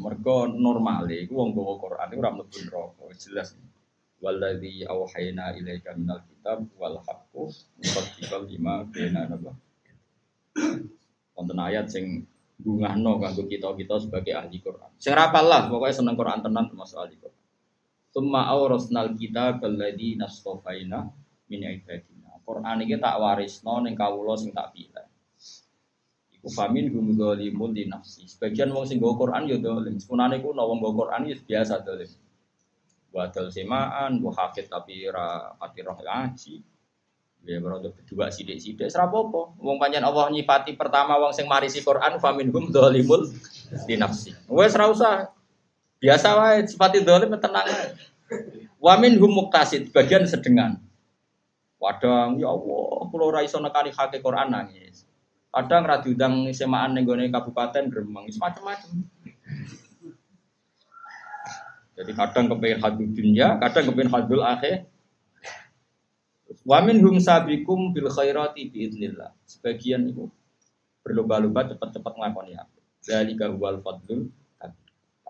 Mergo normale iku wong gawa Quran iku ora mlebu neraka, jelas. Waladzi auhayna ilaika minal kitab wal haqqu musaddiqal lima baina napa. Wonten ayat sing bungahno kanggo kita-kita sebagai ahli Quran. Sing rapal lah, pokoknya seneng Quran tenan termasuk ahli Quran. Summa awrasnal kitab alladzi nastofaina min ibadina. Quran iki tak warisno ning kawula sing tak pilih. Iku famin gum zalimun di nafsi. Sebagian wong sing nggo Quran ya dolim. Sekunane ku wong nggo Quran ya biasa dolim. Wadal semaan, bu hafid tapi ra pati roh ngaji. Ya berarti berdua sidik-sidik serapopo. Wong panjang Allah nyifati pertama wong sing marisi Quran famin hum dolimul di nafsi. Wes ra usah biasa wae sifati dolim tenang ae. Wa hum muktasid bagian sedengan. Wadang ya Allah, kula ora iso nekani hake Quran nangis. Kadang ra diundang semaan ning gone kabupaten Gremeng, macam-macam. Jadi kadang kepengen hadul dunia, kadang kepengen hadul akhir. Wamin hum sabikum bil khairati biidnillah. Sebagian itu berlomba-lomba cepat-cepat ngelakoni apa. Dari huwal fadlul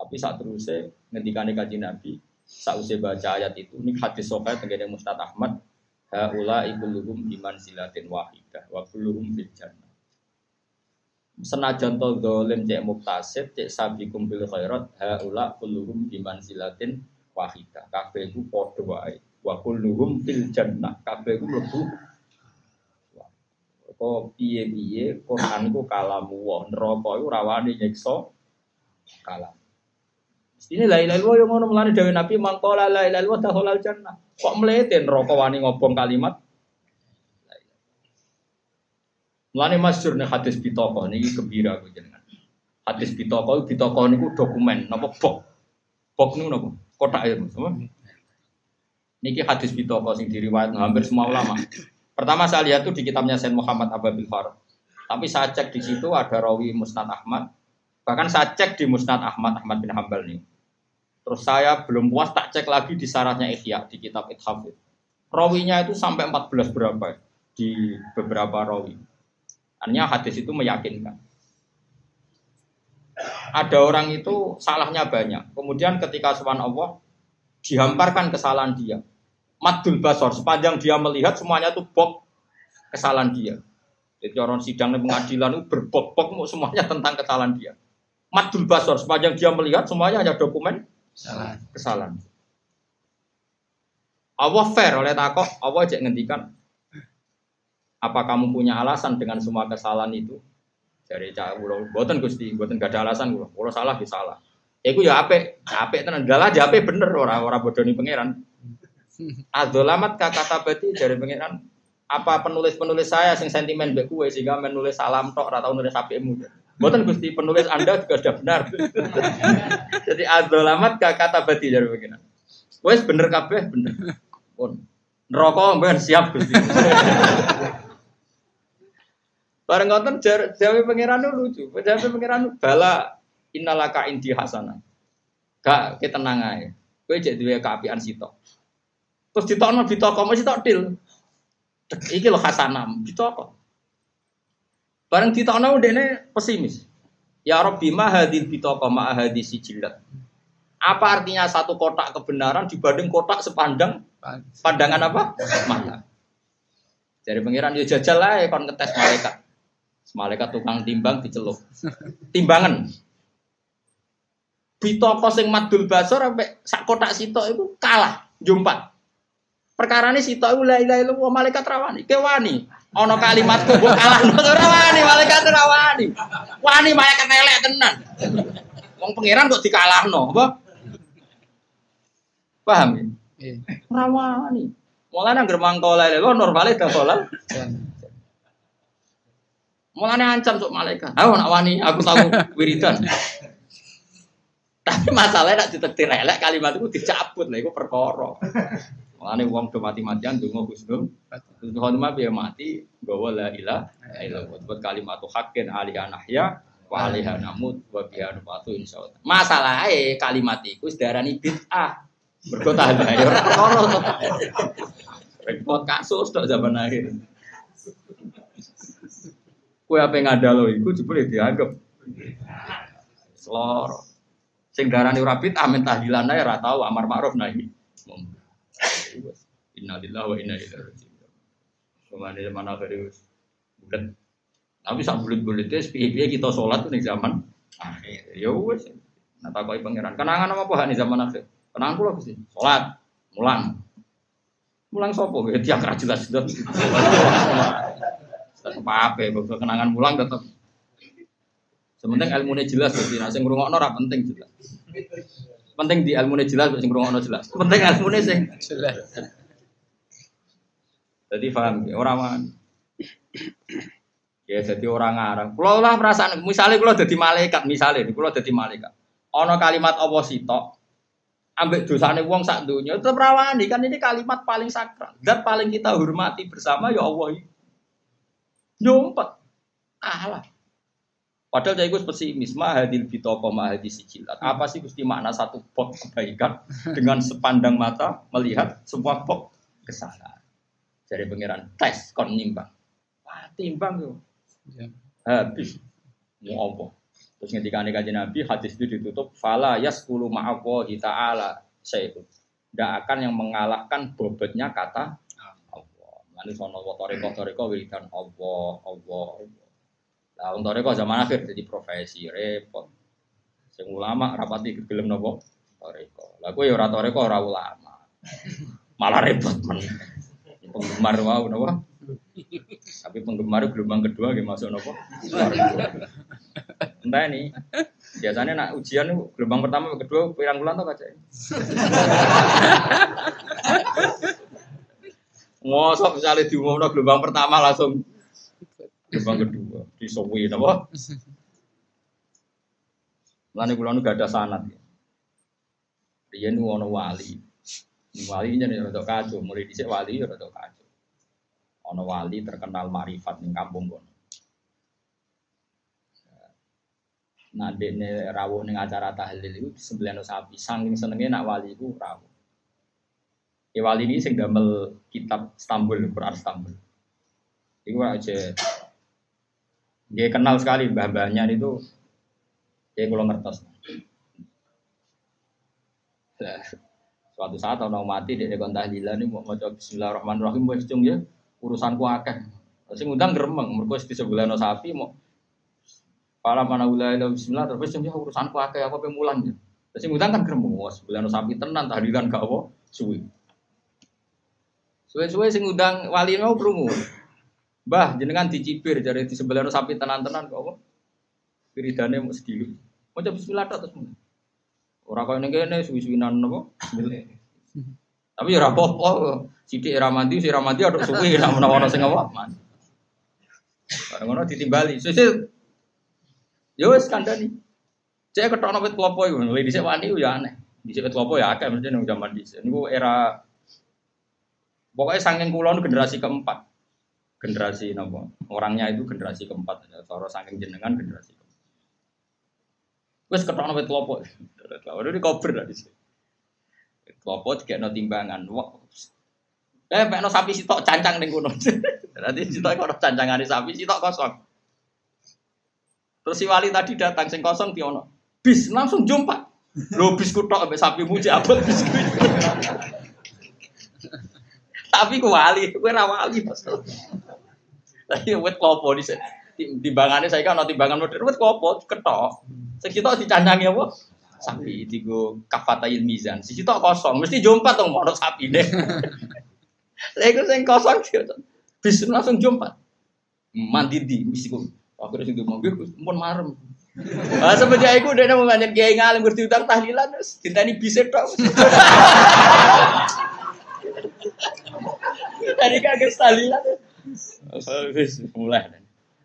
Tapi saat terusnya ngendikane kaji Nabi, saat usia baca ayat itu, ini hadis sokai tenggene Mustad Ahmad, haula ikuluhum iman silatin wahidah, wa kulluhum fil senajan to dolim cek muktasib cek sabikum bil khairat haula kulluhum biman silatin wahida. Kabeh iku padha wae. Wa kulluhum fil jannah. Kabeh iku mlebu kok piye-piye Quran iku kalamu wa neraka iku rawani nyiksa kalam. Ini la ilaha illallah yang ngono mulane dawuh Nabi mangkola la ilaha illallah dakhalal jannah. Kok mlete neraka wani ngobong kalimat Mulane masyhur nih hadis bitoko niki gembira aku jenengan. Hadis bitoko bitoko niku dokumen napa bok. Bok niku napa? Kotak ya, sama. Niki hadis bitoko sing diriwayat hampir semua ulama. Pertama saya lihat tuh di kitabnya Sayyid Muhammad Ababil Farah. Tapi saya cek di situ ada rawi Musnad Ahmad. Bahkan saya cek di Musnad Ahmad Ahmad bin Hambal nih. Terus saya belum puas tak cek lagi di syaratnya Ihya di kitab Ithafid. Rawinya itu sampai 14 berapa di beberapa rawi. Artinya hadis itu meyakinkan. Ada orang itu salahnya banyak. Kemudian ketika sopan Allah dihamparkan kesalahan dia. Madul basor sepanjang dia melihat semuanya itu bok kesalahan dia. Jadi orang sidang pengadilan itu berbok-bok semuanya tentang kesalahan dia. Madul basor sepanjang dia melihat semuanya ada dokumen kesalahan. kesalahan. Allah fair oleh takok, Allah cek ngendikan apa kamu punya alasan dengan semua kesalahan itu? Dari cak ulo, buatan gusti, buatan gak ada alasan ulo, ulo salah di salah. Iku ya ape, ape tenan, galah aja ape bener orang bodoh nih pangeran. Adolamat kata berarti dari pangeran. Apa penulis-penulis saya sing sentimen be kue sehingga menulis salam tok atau nulis apemu. Buatan gusti penulis anda juga sudah benar. Jadi adolamat kata berarti dari pangeran. Wes bener kabeh bener. Pun. Neraka mbak siap gusti. Bareng ngoten jawi pangeran lucu. Jawi pangeran bala innalaka indi hasanah. Gak ketenang ae. Kowe jek duwe kaapian sitok. Terus ditokno ditoko mesti tok dil. Iki lho hasanah ditoko. Bareng ditokno ndekne pesimis. Ya Rabbi ma hadil bitoko ma hadis sijilat. Apa artinya satu kotak kebenaran dibanding kotak sepandang pandangan apa? Mata. Dari pangeran yo jajal lah kon ngetes malaikat. Malaikat tukang timbang diceluk. Timbangan. Bitoko sing madul basor sampai sak kotak sitok itu kalah jumpat. Perkara ini sitok itu la ilaha illallah malaikat rawani. Kewani. Ono kalimat kok kalah ora wani malaikat rawani. Wani malaikat elek tenan. Wong pangeran kok dikalahno, apa? Paham ya? Iya. Ora wani. Mulane anggere mangko la ilaha illallah normale dakolan. Mulane ancam untuk malaikat. Aku nak wani, aku tahu wiridan. Tapi masalahnya nak ditektir elek kalimat itu dicabut lah, itu perkara. Mulane wong do mati-matian donga Gusnul. Gusnul khotimah biar mati bahwa la ilaha illallah. Buat kalimat haqqin ali anahya wa alaiha namut wa biha nufatu insyaallah. Masalahnya kalimat itu sedarani bid'ah. Mergo tahan ayo ora perkara. Repot kasus tok zaman akhir. Kue apa yang ada lo itu boleh dianggap selor. Sing darani ora bid'ah men tahlilan ae ora amar ma'ruf nahi. Innalillahi wa inna ilaihi raji'un. Ke mana zaman akhir bulan. Tapi sak bulan-bulan itu piye kita sholat tuh nih zaman akhir. Ya wes. Nah pangeran. Kenangan apa nih zaman akhir? Kenangan kula sih. Sholat, mulang. Mulang sopo? Ya tiang ra jelas Tetep apa? Kenangan mulang tetep. Sementing ilmunya jelas jadi nah sing ngrungokno ora penting jelas. Penting di ilmunya jelas sing ngrungokno jelas. Penting ilmunya sing jelas. Jadi paham ya orang Ya jadi orang ngarang. Kalau lah perasaan, misalnya kalau jadi malaikat, misalnya, kalau jadi malaikat. Ono kalimat Allah sitok, ambek dosane wong sak dunia itu rawani kan ini kalimat paling sakral dan paling kita hormati bersama ya Allah. Nyumpet. Allah. Padahal saya gue pesimis, mahadil bitoko mahadil sijilat. Apa sih gusti makna satu pot kebaikan dengan sepandang mata melihat semua pot kesalahan. Jadi pangeran tes kon nimbang. Wah, timbang yo. Ya. Habis. Mau apa? Terus ketika kajian Nabi, hadis itu ditutup, fala yaskulu ma'awahi ta'ala syai'un. Tidak akan yang mengalahkan bobotnya kata Allah. Sono wa toriko toriko wiridan Allah, Allah, Allah. Nah, untuk toriko zaman akhir jadi profesi repot. Sing ulama rapati gelem nopo toriko. Lah kowe ya ora toriko ora ulama. Malah repot men. Penggemar mau nopo? Tapi penggemar gelombang kedua gak masuk nopo. Entah ini. Biasanya nak ujian gelombang pertama kedua pirang bulan tuh kaca. Ngosok misalnya diumumno gelombang pertama langsung gelombang kedua disowi napa? Lani kula nu gak ada sanat. Dia nu ono wali. Wali nya rada kacau, mulai dhisik wali ya rada kacau. Ono wali terkenal marifat ning kampung kono. Nah, dene rawuh ning acara tahlil itu disembelihno sapi. Saking senenge nak wali iku rawuh. Ya wali ini sing damel kitab Istanbul, Quran Istanbul. Iku aja dia kenal sekali mbah-mbahnya itu dia kalau ngertos. suatu saat orang mati dia kon tahlilan ini mau maca bismillahirrahmanirrahim wis cung ya urusanku akeh. Sing ngundang gremeng, mergo di sebelah sapi mau Pala mana wilayah bismillah terus ya urusanku akeh apa pemulan ya. Terus ngundang kan gremeng, wah sebelah sapi tenan tahlilan gak apa suwi. Suwe-suwe sing ngundang wali mau krungu. Mbah, jenengan dicibir dari di sebelah sapi tenan-tenan kok apa? Wiridane mau sedih. Mau coba bismillah terus. Orang kau ini kene suwi-suwinan nopo. Tapi ya rapopo. Sidik era mandi, si era mandi ada suwi nak menawa sing apa? Bareng ngono ditimbali. Sesuk yo wis kandhani. Cek ketokno wit klopo iku, lha dhisik wani ya aneh. Dhisik wit klopo ya akeh mesti nang zaman dhisik. Niku era pokoknya saking kula generasi keempat. Generasi napa? Orangnya itu generasi keempat. Cara saking jenengan generasi keempat. Wis ketokno wit klopo. Udah di cover lah dhisik. Klopo dikekno timbangan. Eh, pekno sapi sitok cancang ning kono. Nanti sitok kono cancangane sapi sitok kosong. Terus si wali tadi datang sing kosong piono. Bis langsung jumpa. Lo bis kutok sapi muji abot bis Tapi ku wali, ku ora wali Mas. Tapi wet klopo di timbangannya saya kan timbangan modern wet klopo ketok. Sekitar dicancangi apa? Sapi tigo kafatail mizan. Sisi tok kosong, mesti jumpa tuh mau sapi deh. Saya ikut yang kosong bis langsung jumpa. Mandi di. Aku udah singgung mobil, pun marem. Ah semenjak itu udah mau banyak kiai ngalim berdiutang tahlilan, cinta ini bisa dong. Dari kaget tahlilan. mulai.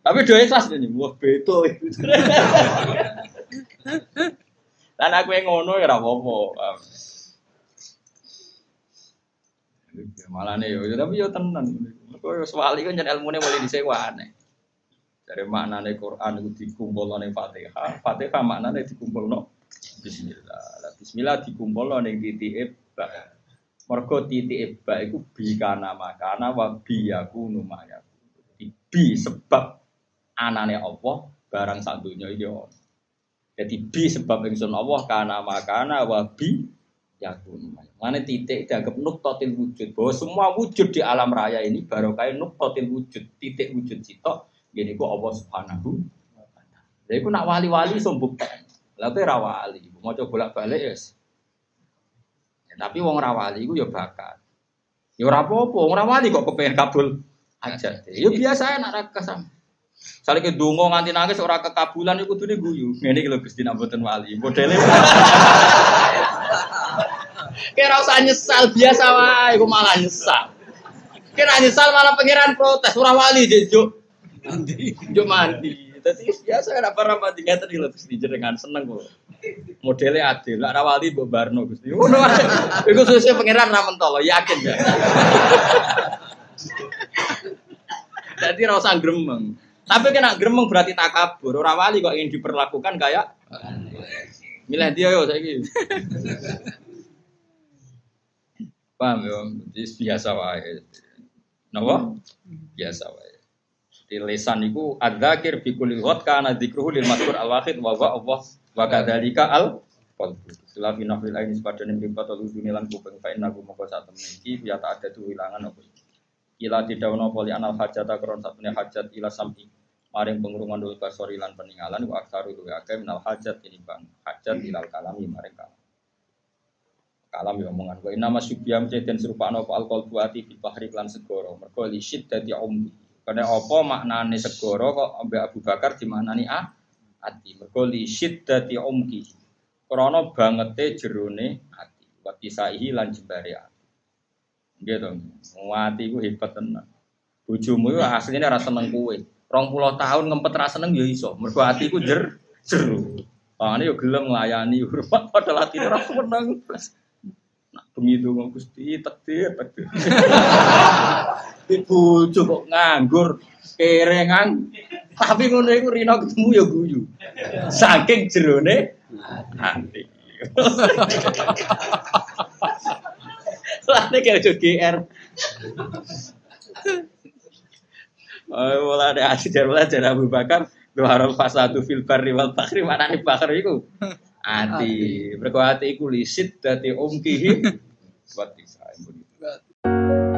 Tapi doa ikhlas nih, wah beto. Dan aku yang ngono ya apa-apa. Ya, malah nih, ya, tapi yo tenan. Kau soal itu jadi ilmu nih boleh disewa aneh. Dari makna nih Quran itu dikumpul nih Fatihah, Fatihah makna nih dikumpul no Bismillah. Bismillah dikumpul nih titik eba. Mergo titik eba itu bi kana makana wa bi aku numaya. Bi sebab anane Allah barang satunya itu. Jadi bi sebab ingsun Allah kana makana wa bi yakun. Mana titik dianggap nuktotil wujud bahwa semua wujud di alam raya ini baru kayak nuktotil wujud titik wujud sitok gini kok Allah subhanahu jadi aku nak wali-wali sombuk lalu rawali mau coba bolak balik yes. Tapi wong rawali itu ya bakat ya rapopo wong rawali kok kepengen kabul aja ya biasa nak raka sama Saling ke dungo nganti nangis orang kekabulan itu tuh guyu. Ini kalau Gusti Naboten Wali modelnya. Kira usah nyesal biasa wae, aku malah nyesal. Kira nyesal malah pangeran protes ora wali juk. Mandi. Juk mandi. Dadi biasa ora para mandi ngeten iki lho Gusti jenengan seneng kok. Modelnya adil, lah wali mbok barno Gusti. Ngono wae. Iku sesuk pangeran ra mentolo, yakin ya. Jadi ora usah gremeng. Tapi kena gremeng berarti takabur. Ora wali kok ingin diperlakukan kayak milih dia yo saiki. Paham ya? Jadi biasa wae. Napa? Biasa wae. Di lesan iku adzakir bi kulli ghad kana dzikruhu lil mazkur al wahid wa wa Allah wa kadzalika al qalbu. Sila fi nafil aini sepadane mripat lu dunia lan kuping fa inna moko sak temen iki ya tak ada tu wilangan apa. Ila didawuhna poli anal hajata kron satune hajat ila sam'i. Maring pengrungan dulu basori lan peninggalan wa aksaru luwe akeh minal hajat ini bang. Hajat ilal kalami maring kalam. Kalam ya omongan wa inama subyam ceten serupa apa di bahri lan segoro mergo li syiddati umbi karena apa maknane segoro kok ambek Abu Bakar dimaknani ah? Ati. Mergo li syiddati umki. Krana bangete jerone ati. Wa kisaihi lan jembare ati. Nggih to ati ku hebat tenan. Bojomu yo asline ora seneng kowe. Rong puluh tahun ngempet ra seneng ya iso. Mergo atiku jer jeru. Pangane yo gelem nglayani. Hormat padahal atine ora seneng. Bengi donga Gusti takdir takdir. Ibu kok nganggur kerengan. Tapi ngono iku rino ketemu ya guyu. Saking jerone hati. Lane kayak GR. Oh, mulai ada dari mulai dari Abu Bakar, dua fasadu fil barri wal bahri mana nih bakar itu? ati. Mergo ati iku lisit dadi bisa. wa.